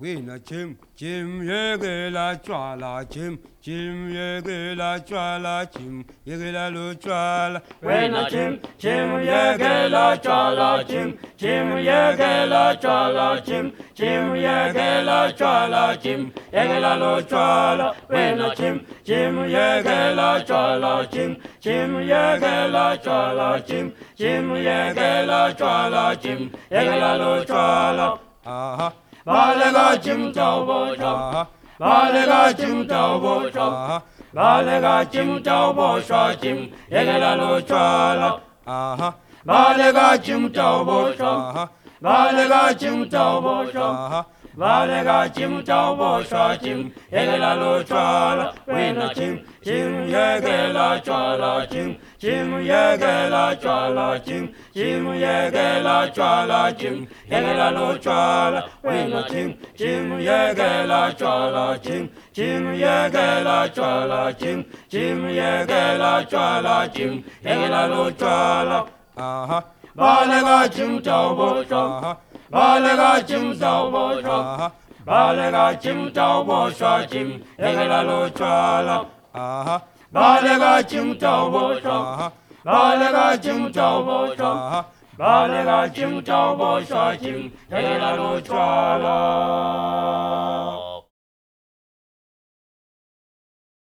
为了金金也给他抓了金，金也给他抓了金，也给他路抓了。为了金金也给了抓了金，金也给了抓了金，金也给了抓了金，也给了路抓了。为了金金也给了抓了金，金也给了抓了金，金也给了抓了金，也给了路抓了。啊哈 ba la ga chim chao bo cha ba la ga chim chao bo cha ba la ga chim chao bo cha chim ye la lo cha la aha ba la ga chim chao bo cha ba la ga chim chao bo cha ba la ga chim chao bo cha chim ye la lo cha la we na chim yege la chala kim kim yege la chala kim kim yege la chala kim yege la lo chala wena kim kim yege la chala kim kim yege la chala kim kim yege la chala kim yege la lo chala aha. Balaga chim chao bo cha balaga chim chao bo cha balaga chim chao bo cha chim yege la lo chala aha. balega chim tao bo sha balega chim tao bo sha balega chim tao bo sha chim. Te la no cha la